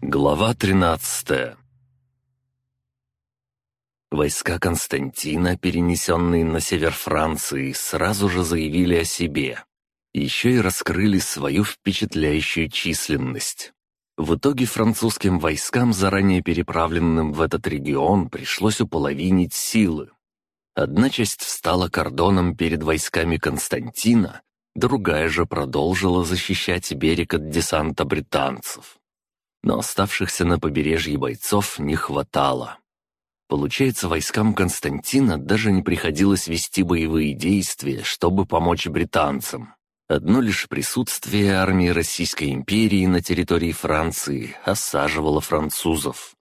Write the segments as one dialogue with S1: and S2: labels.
S1: Глава 13 Войска Константина, перенесенные на север Франции, сразу же заявили о себе. Еще и раскрыли свою впечатляющую численность. В итоге французским войскам, заранее переправленным в этот регион, пришлось уполовинить силы. Одна часть встала кордоном перед войсками Константина, другая же продолжила защищать берег от десанта британцев но оставшихся на побережье бойцов не хватало. Получается, войскам Константина даже не приходилось вести боевые действия, чтобы помочь британцам. Одно лишь присутствие армии Российской империи на территории Франции осаживало французов.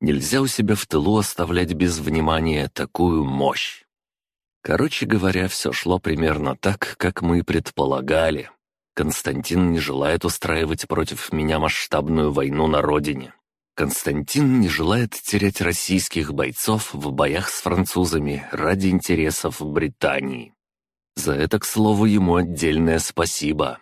S1: Нельзя у себя в тылу оставлять без внимания такую мощь. Короче говоря, все шло примерно так, как мы предполагали. Константин не желает устраивать против меня масштабную войну на родине. Константин не желает терять российских бойцов в боях с французами ради интересов Британии. За это, к слову, ему отдельное спасибо.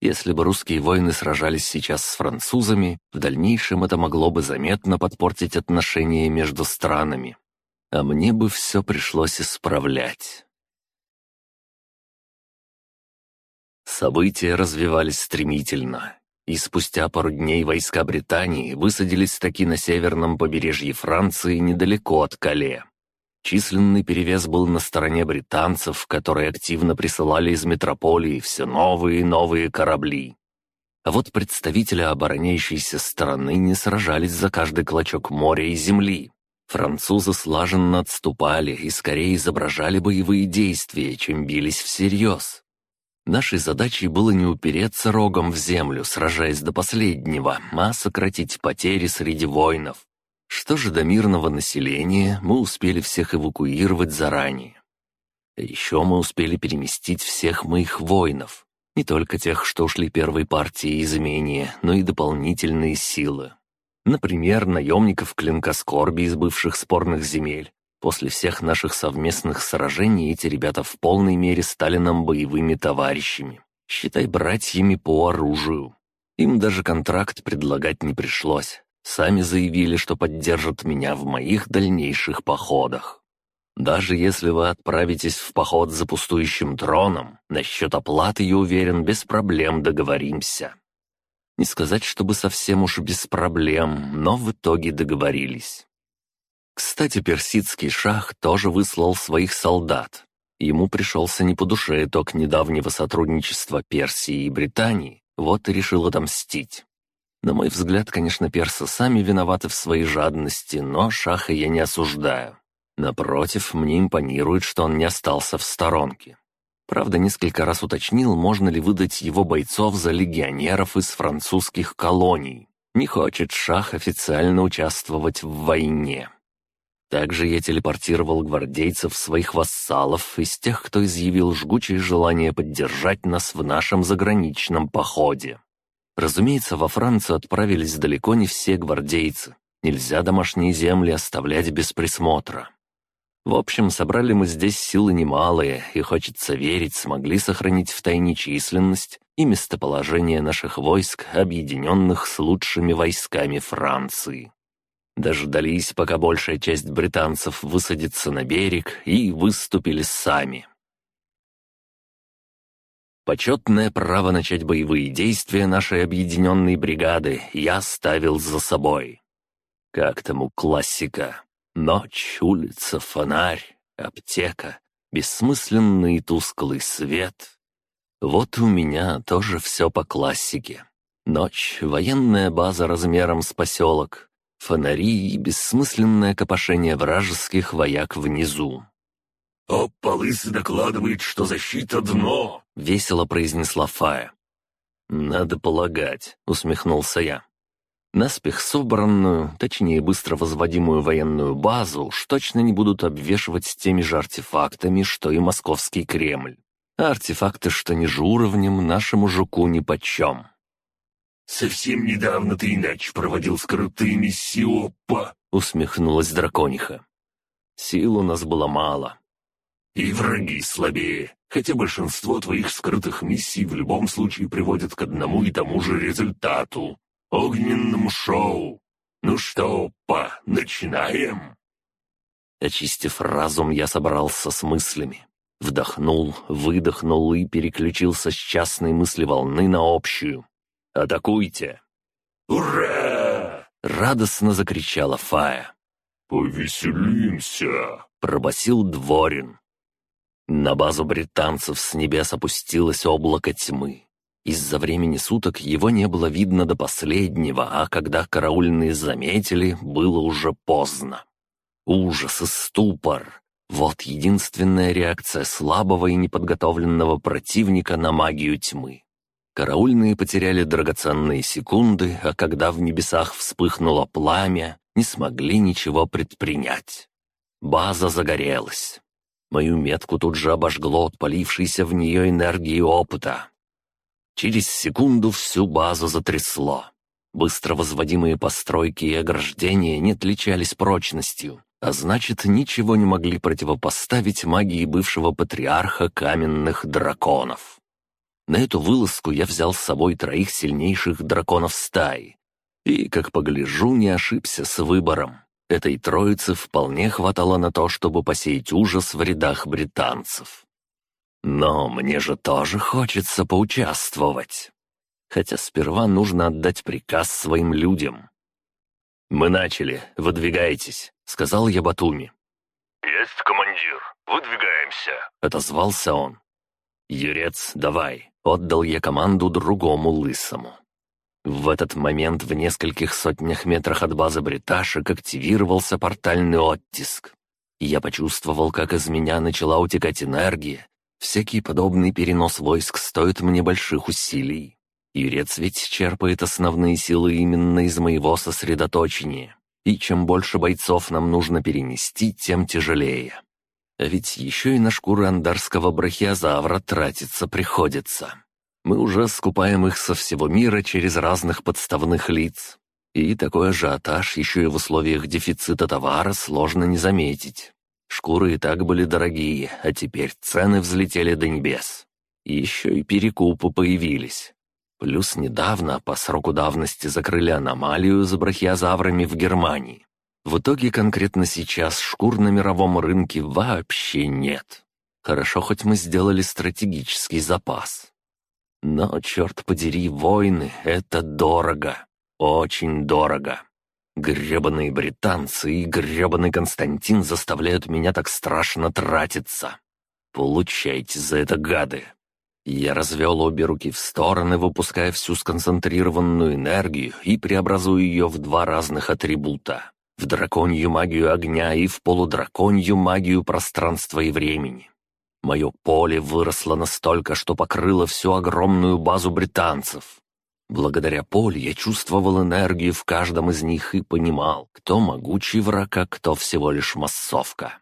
S1: Если бы русские воины сражались сейчас с французами, в дальнейшем это могло бы заметно подпортить отношения между странами. А мне бы все пришлось исправлять. События развивались стремительно, и спустя пару дней войска Британии высадились таки на северном побережье Франции недалеко от Кале. Численный перевес был на стороне британцев, которые активно присылали из метрополии все новые и новые корабли. А вот представители обороняющейся стороны не сражались за каждый клочок моря и земли. Французы слаженно отступали и скорее изображали боевые действия, чем бились всерьез. Нашей задачей было не упереться рогом в землю, сражаясь до последнего, а сократить потери среди воинов. Что же до мирного населения, мы успели всех эвакуировать заранее. Еще мы успели переместить всех моих воинов, не только тех, что ушли первой партии из имения, но и дополнительные силы. Например, наемников клинка скорби из бывших спорных земель, После всех наших совместных сражений эти ребята в полной мере стали нам боевыми товарищами. Считай, братьями по оружию. Им даже контракт предлагать не пришлось. Сами заявили, что поддержат меня в моих дальнейших походах. Даже если вы отправитесь в поход за пустующим троном, насчет оплаты, я уверен, без проблем договоримся. Не сказать, чтобы совсем уж без проблем, но в итоге договорились. Кстати, персидский шах тоже выслал своих солдат. Ему пришелся не по душе итог недавнего сотрудничества Персии и Британии, вот и решил отомстить. На мой взгляд, конечно, персы сами виноваты в своей жадности, но шаха я не осуждаю. Напротив, мне импонирует, что он не остался в сторонке. Правда, несколько раз уточнил, можно ли выдать его бойцов за легионеров из французских колоний. Не хочет шах официально участвовать в войне. Также я телепортировал гвардейцев своих вассалов из тех, кто изъявил жгучее желание поддержать нас в нашем заграничном походе. Разумеется, во Францию отправились далеко не все гвардейцы. Нельзя домашние земли оставлять без присмотра. В общем, собрали мы здесь силы немалые, и, хочется верить, смогли сохранить в тайне численность и местоположение наших войск, объединенных с лучшими войсками Франции. Дождались, пока большая часть британцев высадится на берег, и выступили сами. Почетное право начать боевые действия нашей объединенной бригады я ставил за собой. Как тому классика? Ночь, улица, фонарь, аптека, бессмысленный тусклый свет. Вот у меня тоже все по классике. Ночь, военная база размером с поселок, фонари и бессмысленное копошение вражеских вояк внизу.
S2: «Опа, лысый докладывает, что защита дно!»
S1: — весело произнесла Фая. «Надо полагать», — усмехнулся я. Наспех собранную, точнее быстро возводимую военную базу уж точно не будут обвешивать теми же артефактами, что и московский Кремль. А артефакты, что ниже уровнем, нашему жуку нипочем.
S2: «Совсем недавно ты иначе проводил скрытые миссии, опа!»
S1: — усмехнулась дракониха. «Сил у нас было мало».
S2: «И враги слабее, хотя большинство твоих скрытых миссий в любом случае приводят к одному и тому же результату. огненному шоу. Ну что, па, начинаем?»
S1: Очистив разум, я собрался с мыслями. Вдохнул, выдохнул и переключился с частной мысли волны на общую. «Атакуйте!»
S2: «Ура!»
S1: — радостно закричала Фая.
S2: «Повеселимся!»
S1: — пробасил Дворин. На базу британцев с небес опустилось облако тьмы. Из-за времени суток его не было видно до последнего, а когда караульные заметили, было уже поздно. Ужас и ступор — вот единственная реакция слабого и неподготовленного противника на магию тьмы. Караульные потеряли драгоценные секунды, а когда в небесах вспыхнуло пламя, не смогли ничего предпринять. База загорелась. Мою метку тут же обожгло отпалившейся в нее энергии опыта. Через секунду всю базу затрясло. Быстро возводимые постройки и ограждения не отличались прочностью, а значит, ничего не могли противопоставить магии бывшего патриарха каменных драконов. На эту вылазку я взял с собой троих сильнейших драконов стаи. И, как погляжу, не ошибся с выбором. Этой троицы вполне хватало на то, чтобы посеять ужас в рядах британцев. Но мне же тоже хочется поучаствовать. Хотя сперва нужно отдать приказ своим людям. «Мы начали, выдвигайтесь», — сказал я Батуми.
S2: «Есть, командир, выдвигаемся», —
S1: отозвался он. «Юрец, давай», — отдал я команду другому лысому. В этот момент в нескольких сотнях метрах от базы бриташек активировался портальный оттиск. Я почувствовал, как из меня начала утекать энергия. Всякий подобный перенос войск стоит мне больших усилий. Юрец ведь черпает основные силы именно из моего сосредоточения. И чем больше бойцов нам нужно перенести, тем тяжелее. А ведь еще и на шкуры андарского брахиозавра тратиться приходится. Мы уже скупаем их со всего мира через разных подставных лиц. И такой ажиотаж еще и в условиях дефицита товара сложно не заметить. Шкуры и так были дорогие, а теперь цены взлетели до небес. Еще и перекупы появились. Плюс недавно по сроку давности закрыли аномалию с брахиозаврами в Германии. В итоге конкретно сейчас шкур на мировом рынке вообще нет. Хорошо, хоть мы сделали стратегический запас. Но, черт подери, войны — это дорого. Очень дорого. Гребаные британцы и гребаный Константин заставляют меня так страшно тратиться. Получайте за это, гады. Я развел обе руки в стороны, выпуская всю сконцентрированную энергию и преобразую ее в два разных атрибута. В драконью магию огня и в полудраконью магию пространства и времени. Мое поле выросло настолько, что покрыло всю огромную базу британцев. Благодаря полю я чувствовал энергию в каждом из них и понимал, кто могучий враг, а кто всего лишь массовка.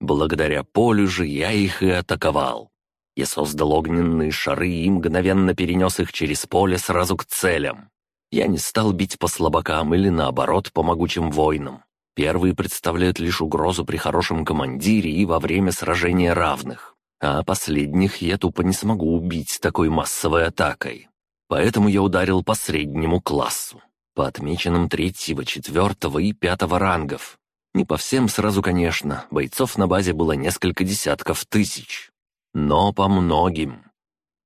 S1: Благодаря полю же я их и атаковал. Я создал огненные шары и мгновенно перенес их через поле сразу к целям. Я не стал бить по слабакам или, наоборот, по могучим воинам. Первые представляют лишь угрозу при хорошем командире и во время сражения равных а последних я тупо не смогу убить такой массовой атакой. Поэтому я ударил по среднему классу, по отмеченным третьего, четвертого и пятого рангов. Не по всем сразу, конечно, бойцов на базе было несколько десятков тысяч. Но по многим.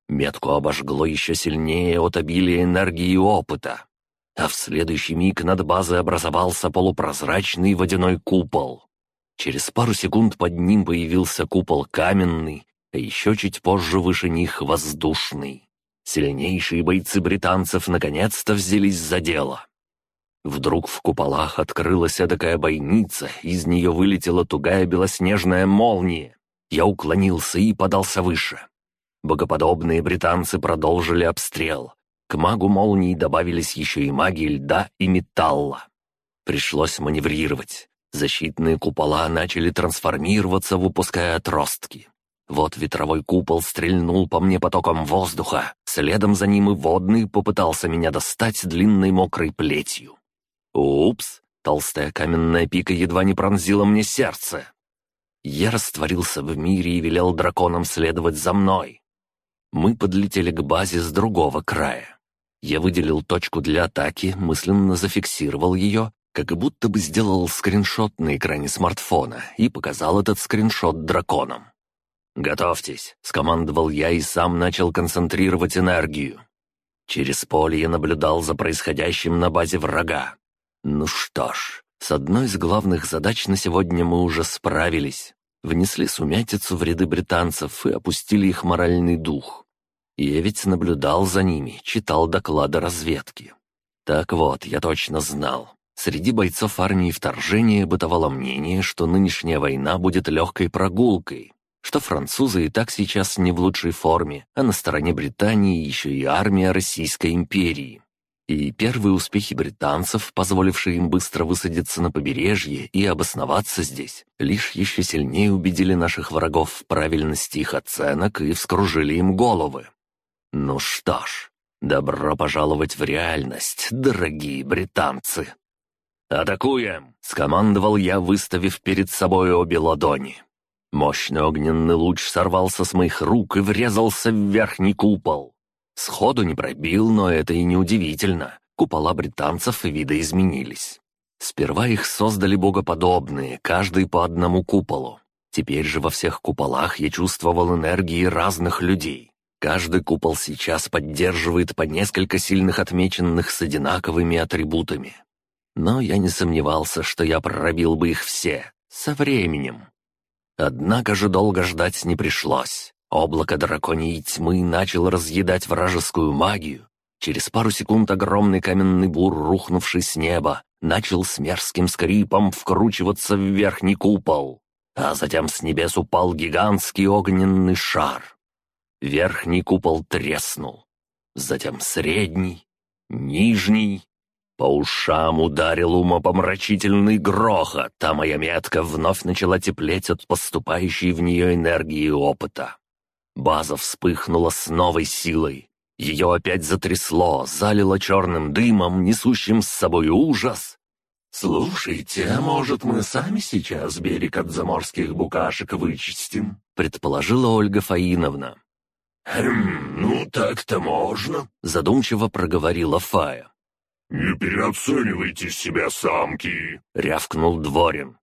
S1: Метку обожгло еще сильнее от обилия энергии и опыта. А в следующий миг над базой образовался полупрозрачный водяной купол. Через пару секунд под ним появился купол каменный, а еще чуть позже выше них воздушный. Сильнейшие бойцы британцев наконец-то взялись за дело. Вдруг в куполах открылась такая бойница, из нее вылетела тугая белоснежная молния. Я уклонился и подался выше. Богоподобные британцы продолжили обстрел. К магу молнии добавились еще и маги льда и металла. Пришлось маневрировать. Защитные купола начали трансформироваться, выпуская отростки. Вот ветровой купол стрельнул по мне потоком воздуха, следом за ним и водный попытался меня достать длинной мокрой плетью. Упс, толстая каменная пика едва не пронзила мне сердце. Я растворился в мире и велел драконам следовать за мной. Мы подлетели к базе с другого края. Я выделил точку для атаки, мысленно зафиксировал ее, как будто бы сделал скриншот на экране смартфона и показал этот скриншот драконам. «Готовьтесь», — скомандовал я и сам начал концентрировать энергию. Через поле я наблюдал за происходящим на базе врага. Ну что ж, с одной из главных задач на сегодня мы уже справились. Внесли сумятицу в ряды британцев и опустили их моральный дух. Я ведь наблюдал за ними, читал доклады разведки. Так вот, я точно знал. Среди бойцов армии вторжения бытовало мнение, что нынешняя война будет легкой прогулкой, что французы и так сейчас не в лучшей форме, а на стороне Британии еще и армия Российской империи. И первые успехи британцев, позволившие им быстро высадиться на побережье и обосноваться здесь, лишь еще сильнее убедили наших врагов в правильности их оценок и вскружили им головы. Ну что ж, добро пожаловать в реальность, дорогие британцы. «Атакуем!» — скомандовал я, выставив перед собой обе ладони. Мощный огненный луч сорвался с моих рук и врезался в верхний купол. Сходу не пробил, но это и не удивительно. Купола британцев видоизменились. Сперва их создали богоподобные, каждый по одному куполу. Теперь же во всех куполах я чувствовал энергии разных людей. Каждый купол сейчас поддерживает по несколько сильных отмеченных с одинаковыми атрибутами. Но я не сомневался, что я пробил бы их все, со временем. Однако же долго ждать не пришлось. Облако драконьей тьмы начало разъедать вражескую магию. Через пару секунд огромный каменный бур, рухнувший с неба, начал с мерзким скрипом вкручиваться в верхний купол. А затем с небес упал гигантский огненный шар. Верхний купол треснул. Затем средний, нижний, по ушам ударил умопомрачительный грохот, а моя метка вновь начала теплеть от поступающей в нее энергии и опыта. База вспыхнула с новой силой. Ее опять затрясло, залило черным дымом, несущим с собой ужас.
S2: «Слушайте, а может, мы сами сейчас берег от заморских букашек вычистим?»
S1: — предположила Ольга Фаиновна.
S2: «Хм, ну так-то можно», —
S1: задумчиво проговорила Фая.
S2: «Не переоценивайте себя, самки!»
S1: — рявкнул Дворин.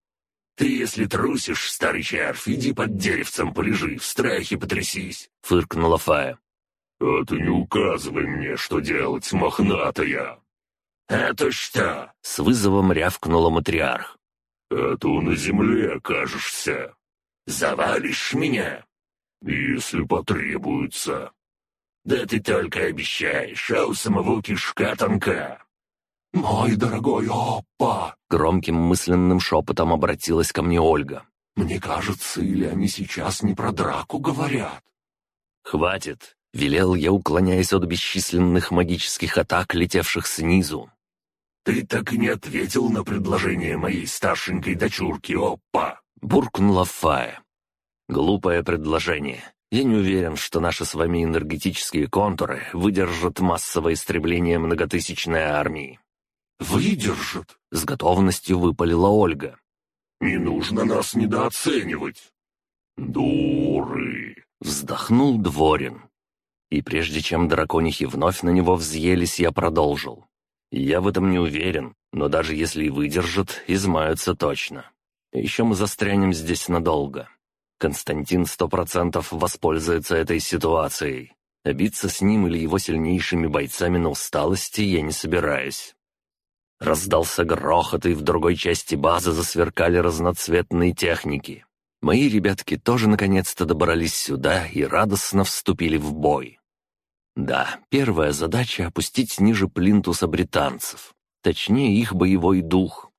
S2: «Ты, если трусишь, старый червь, иди под деревцем полежи, в страхе потрясись!»
S1: — фыркнула Фая.
S2: «А ты не указывай мне, что делать, мохнатая!» «Это что?»
S1: — с вызовом рявкнула матриарх.
S2: «Это на земле окажешься!»
S3: «Завалишь меня?»
S2: «Если потребуется!»
S3: «Да ты только обещаешь, а у самого кишка тонка!»
S2: «Мой дорогой Опа!»
S1: — громким мысленным шепотом обратилась ко мне Ольга.
S2: «Мне кажется, или они сейчас не про драку говорят?»
S1: «Хватит!» — велел я, уклоняясь от бесчисленных магических атак, летевших снизу.
S3: «Ты так и не ответил на предложение моей старшенькой дочурки, Опа!»
S1: — буркнула Фая. «Глупое предложение. Я не уверен, что наши с вами энергетические контуры выдержат массовое истребление многотысячной армии.
S2: «Выдержит!»
S1: — с готовностью выпалила Ольга.
S2: «Не нужно нас недооценивать!» «Дуры!»
S1: — вздохнул Дворин. И прежде чем драконихи вновь на него взъелись, я продолжил. «Я в этом не уверен, но даже если и выдержат, измаются точно. Еще мы застрянем здесь надолго. Константин сто процентов воспользуется этой ситуацией. Обиться с ним или его сильнейшими бойцами на усталости я не собираюсь. Раздался грохот, и в другой части базы засверкали разноцветные техники. Мои ребятки тоже наконец-то добрались сюда и радостно вступили в бой. Да, первая задача — опустить ниже плинтуса британцев. Точнее, их боевой дух.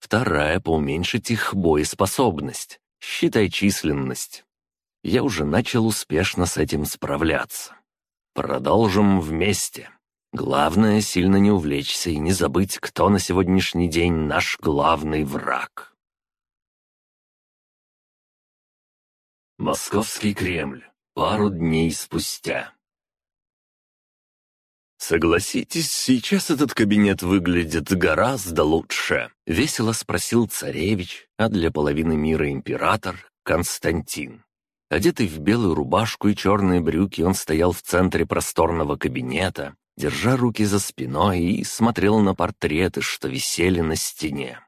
S1: Вторая — поуменьшить их боеспособность. Считай численность. Я уже начал успешно с этим справляться. Продолжим вместе. Главное, сильно не увлечься и не забыть, кто на сегодняшний день наш главный враг. Московский Кремль. Пару дней спустя. «Согласитесь, сейчас этот кабинет выглядит гораздо лучше», — весело спросил царевич, а для половины мира император Константин. Одетый в белую рубашку и черные брюки, он стоял в центре просторного кабинета, держа руки за спиной и смотрел на портреты, что висели на стене.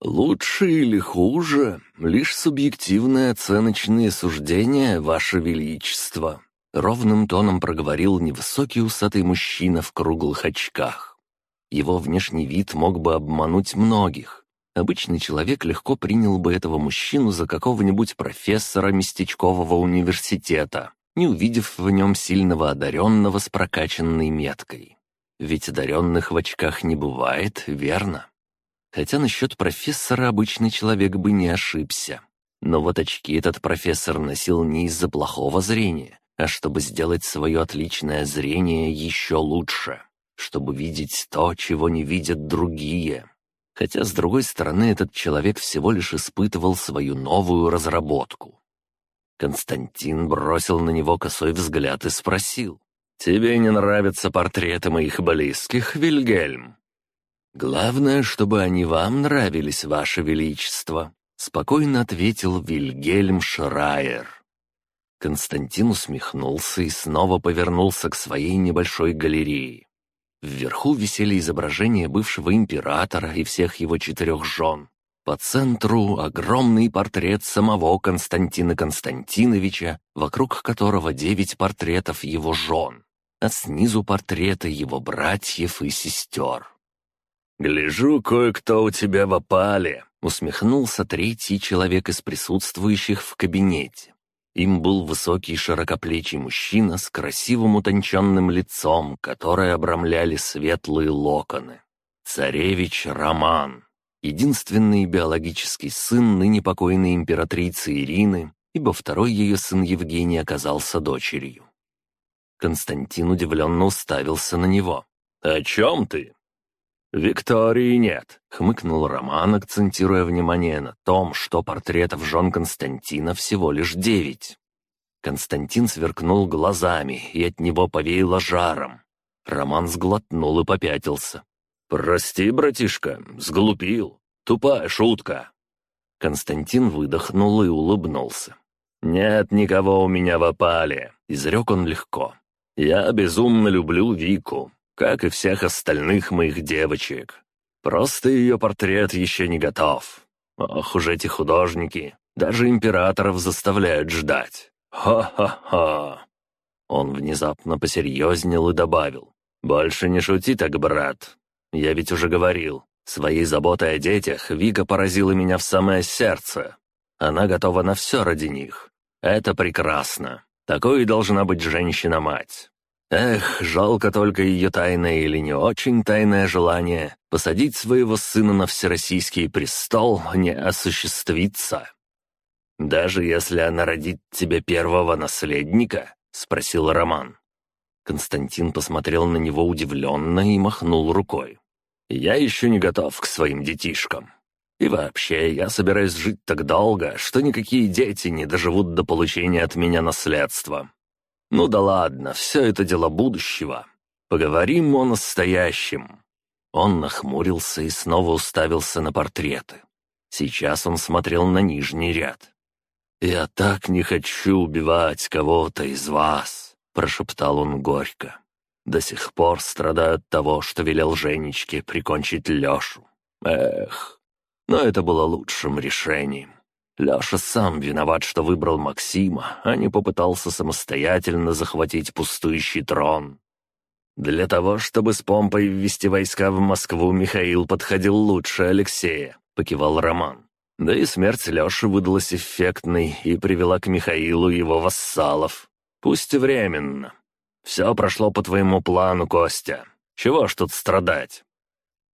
S1: «Лучше или хуже, лишь субъективные оценочные суждения, Ваше Величество», — ровным тоном проговорил невысокий усатый мужчина в круглых очках. Его внешний вид мог бы обмануть многих. Обычный человек легко принял бы этого мужчину за какого-нибудь профессора местечкового университета, не увидев в нем сильного одаренного с прокачанной меткой. Ведь одаренных в очках не бывает, верно? Хотя насчет профессора обычный человек бы не ошибся. Но вот очки этот профессор носил не из-за плохого зрения, а чтобы сделать свое отличное зрение еще лучше, чтобы видеть то, чего не видят другие. Хотя, с другой стороны, этот человек всего лишь испытывал свою новую разработку. Константин бросил на него косой взгляд и спросил. «Тебе не нравятся портреты моих близких, Вильгельм?» «Главное, чтобы они вам нравились, Ваше Величество», — спокойно ответил Вильгельм Шрайер. Константин усмехнулся и снова повернулся к своей небольшой галерее. Вверху висели изображения бывшего императора и всех его четырех жен. По центру огромный портрет самого Константина Константиновича, вокруг которого девять портретов его жен, а снизу портреты его братьев и сестер. «Гляжу, кое-кто у тебя в опале», — усмехнулся третий человек из присутствующих в кабинете. Им был высокий широкоплечий мужчина с красивым утонченным лицом, которое обрамляли светлые локоны. Царевич Роман, единственный биологический сын ныне покойной императрицы Ирины, ибо второй ее сын Евгений оказался дочерью. Константин удивленно уставился на него. «О чем ты?» «Виктории нет», — хмыкнул Роман, акцентируя внимание на том, что портретов жен Константина всего лишь девять. Константин сверкнул глазами, и от него повеяло жаром. Роман сглотнул и попятился. «Прости, братишка, сглупил. Тупая шутка». Константин выдохнул и улыбнулся. «Нет никого у меня в опале», — изрек он легко. «Я безумно люблю Вику, как и всех остальных моих девочек. Просто ее портрет еще не готов. Ох уж эти художники, даже императоров заставляют ждать. Ха-ха-ха!» Он внезапно посерьезнел и добавил. «Больше не шути так, брат. Я ведь уже говорил, своей заботой о детях Вика поразила меня в самое сердце. Она готова на все ради них. Это прекрасно. Такой и должна быть женщина-мать. Эх, жалко только ее тайное или не очень тайное желание посадить своего сына на всероссийский престол не осуществится. «Даже если она родит тебе первого наследника?» — спросил Роман. Константин посмотрел на него удивленно и махнул рукой. «Я еще не готов к своим детишкам. И вообще, я собираюсь жить так долго, что никакие дети не доживут до получения от меня наследства. Ну да ладно, все это дело будущего. Поговорим о настоящем». Он нахмурился и снова уставился на портреты. Сейчас он смотрел на нижний ряд. «Я так не хочу убивать кого-то из вас», — прошептал он горько. «До сих пор страдаю от того, что велел Женечке прикончить Лешу. Эх, но это было лучшим решением. Леша сам виноват, что выбрал Максима, а не попытался самостоятельно захватить пустующий трон. Для того, чтобы с помпой ввести войска в Москву, Михаил подходил лучше Алексея, покивал Роман. Да и смерть Леши выдалась эффектной и привела к Михаилу его вассалов. Пусть временно. Все прошло по твоему плану, Костя. Чего ж тут страдать?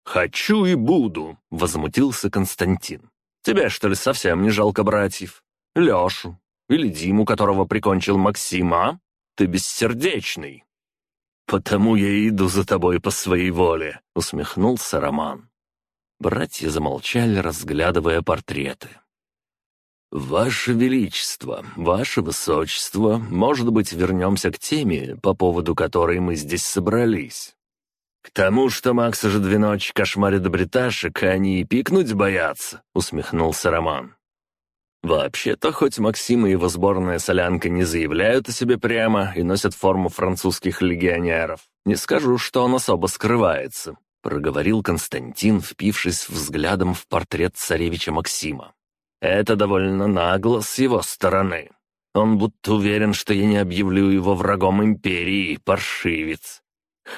S1: «Хочу и буду», — возмутился Константин. Тебе, что ли, совсем не жалко братьев? Лешу? Или Диму, которого прикончил Максима? Ты бессердечный». «Потому я иду за тобой по своей воле», — усмехнулся Роман. Братья замолчали, разглядывая портреты. «Ваше Величество, Ваше Высочество, может быть, вернемся к теме, по поводу которой мы здесь собрались?» «К тому, что Макс уже две ночи кошмарит бриташек, они и пикнуть боятся», — усмехнулся Роман. Вообще-то, хоть Максим и его сборная солянка не заявляют о себе прямо и носят форму французских легионеров, не скажу, что он особо скрывается», — проговорил Константин, впившись взглядом в портрет царевича Максима. «Это довольно нагло с его стороны. Он будто уверен, что я не объявлю его врагом империи, паршивец.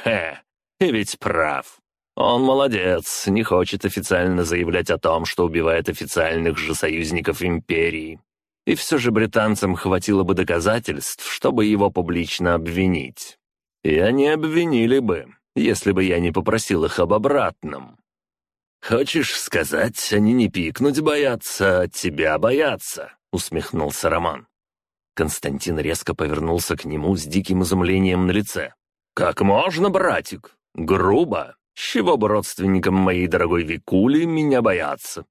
S1: Хе, и ведь прав. Он молодец, не хочет официально заявлять о том, что убивает официальных же союзников империи. И все же британцам хватило бы доказательств, чтобы его публично обвинить. И они обвинили бы, если бы я не попросил их об обратном. «Хочешь сказать, они не пикнуть боятся, а тебя боятся?» — усмехнулся Роман. Константин резко повернулся к нему с диким изумлением на лице. «Как можно, братик? Грубо. С чего бы родственникам моей дорогой Викули меня бояться?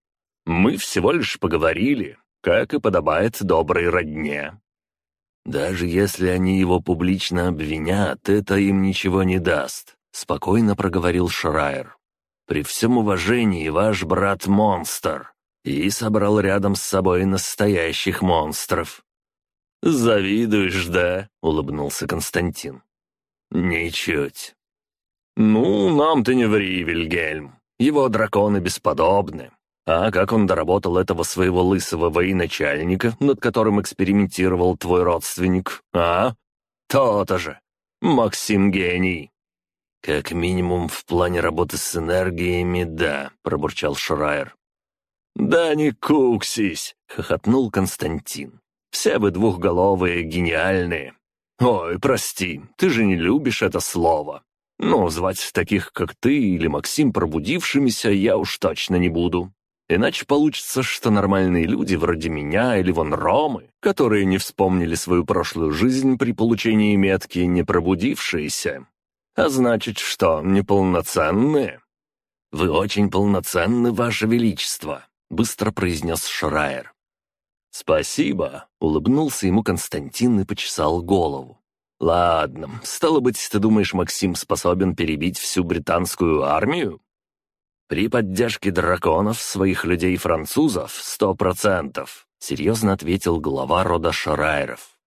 S1: Мы всего лишь поговорили, как и подобает доброй родне». «Даже если они его публично обвинят, это им ничего не даст», — спокойно проговорил Шрайер. «При всем уважении, ваш брат — монстр, и собрал рядом с собой настоящих монстров». «Завидуешь, да?» — улыбнулся Константин. «Ничуть. «Ну, нам ты не ври, Вильгельм. Его драконы бесподобны. А как он доработал этого своего лысого военачальника, над которым экспериментировал твой родственник, а? То-то же. Максим гений». «Как минимум в плане работы с энергиями, да», — пробурчал Шрайер. «Да не куксись!» — хохотнул Константин. «Все вы двухголовые, гениальные. Ой, прости, ты же не любишь это слово. Но звать таких, как ты или Максим, пробудившимися я уж точно не буду. Иначе получится, что нормальные люди вроде меня или вон Ромы, которые не вспомнили свою прошлую жизнь при получении метки, не пробудившиеся. А значит, что, неполноценные? «Вы очень полноценны, Ваше Величество», — быстро произнес Шрайер. «Спасибо», — улыбнулся ему Константин и почесал голову. «Ладно, стало быть, ты думаешь, Максим способен перебить всю британскую армию?» «При поддержке драконов, своих людей-французов, сто процентов», — серьезно ответил глава рода Шарайров.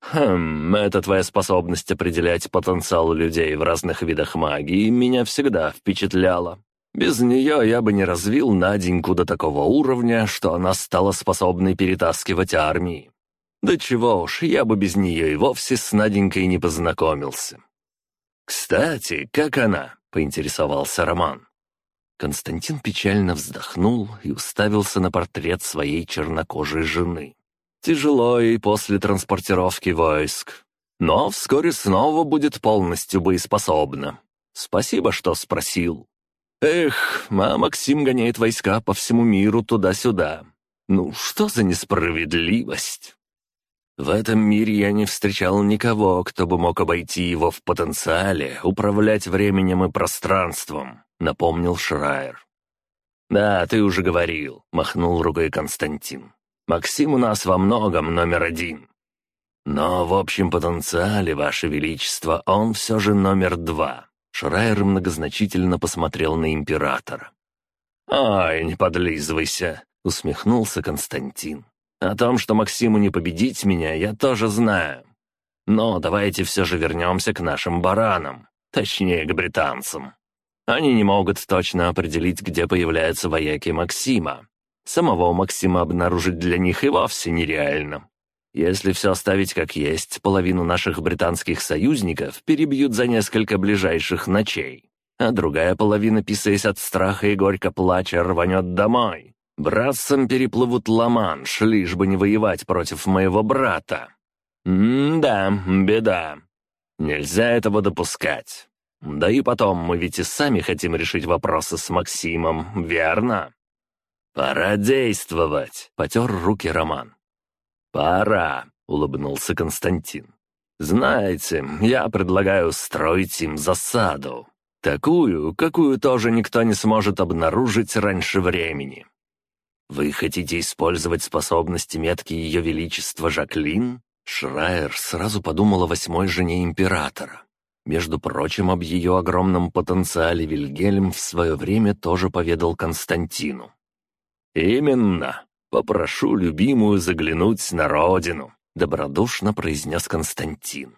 S1: «Хм, это твоя способность определять потенциал людей в разных видах магии меня всегда впечатляла. Без нее я бы не развил Наденьку до такого уровня, что она стала способной перетаскивать армии. Да чего уж, я бы без нее и вовсе с Наденькой не познакомился. «Кстати, как она?» — поинтересовался Роман. Константин печально вздохнул и уставился на портрет своей чернокожей жены. Тяжело ей после транспортировки войск, но вскоре снова будет полностью боеспособна. Спасибо, что спросил. Эх, а Максим гоняет войска по всему миру туда-сюда. Ну, что за несправедливость? В этом мире я не встречал никого, кто бы мог обойти его в потенциале, управлять временем и пространством», — напомнил Шрайер. «Да, ты уже говорил», — махнул рукой Константин. «Максим у нас во многом номер один. Но в общем потенциале, Ваше Величество, он все же номер два». Шрайер многозначительно посмотрел на императора. «Ай, не подлизывайся», — усмехнулся Константин. О том, что Максиму не победить меня, я тоже знаю. Но давайте все же вернемся к нашим баранам, точнее, к британцам. Они не могут точно определить, где появляются вояки Максима. Самого Максима обнаружить для них и вовсе нереально. Если все оставить как есть, половину наших британских союзников перебьют за несколько ближайших ночей, а другая половина, писаясь от страха и горько плача, рванет домой, Братцам переплывут Ла-Манш, лишь бы не воевать против моего брата. М-да, беда. Нельзя этого допускать. Да и потом, мы ведь и сами хотим решить вопросы с Максимом, верно? «Пора действовать», — потер руки Роман. «Пора», — улыбнулся Константин. «Знаете, я предлагаю устроить им засаду. Такую, какую тоже никто не сможет обнаружить раньше времени. «Вы хотите использовать способности метки Ее Величества Жаклин?» Шрайер сразу подумал о восьмой жене императора. Между прочим, об ее огромном потенциале Вильгельм в свое время тоже поведал Константину. «Именно. Попрошу любимую заглянуть на родину», — добродушно произнес Константин.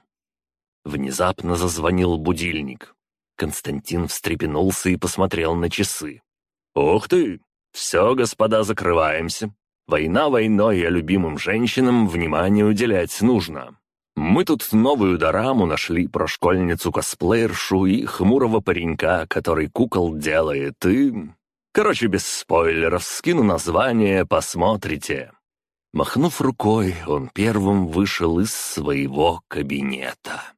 S1: Внезапно зазвонил будильник. Константин встрепенулся и посмотрел на часы. «Ух ты! Все, господа, закрываемся. Война войной, а любимым женщинам внимание уделять нужно. Мы тут новую дораму нашли про школьницу-косплеершу и хмурого паренька, который кукол делает, и... Короче, без спойлеров, скину название, посмотрите». Махнув рукой, он первым вышел из своего кабинета.